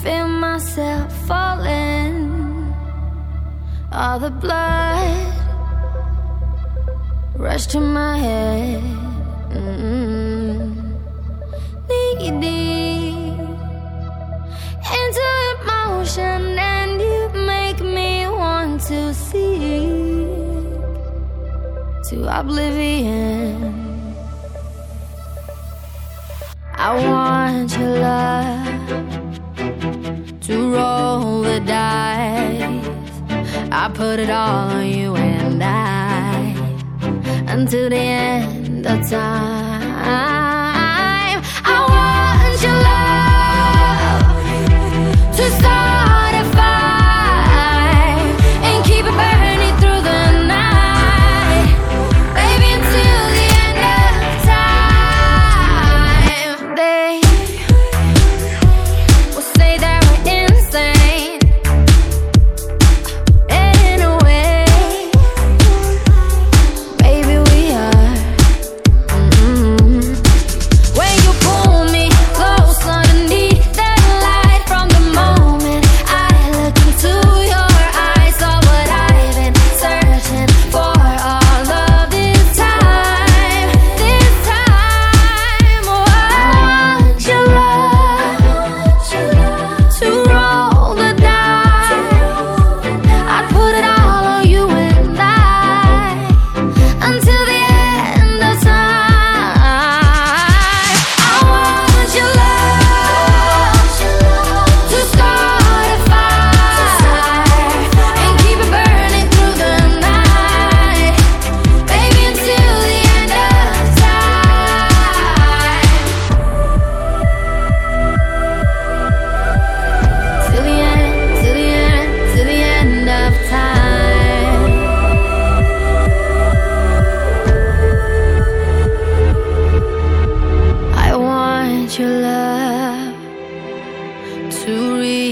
feel myself falling. All the blood rushed to my head. Mm-hmm. Deep into emotion, and you make me want to see to oblivion. I want your love to roll the dice. I put it all on you and I until the end of time.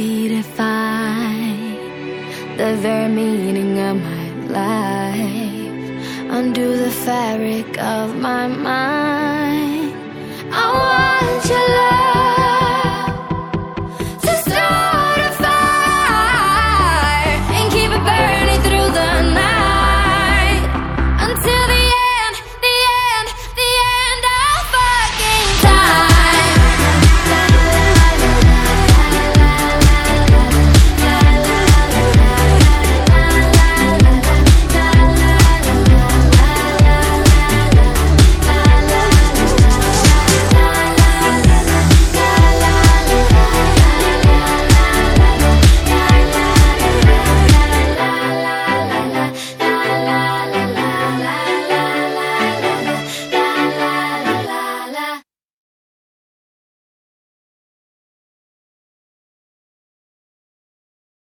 Redefine the very meaning of my life, undo the fabric of my mind. I want your love.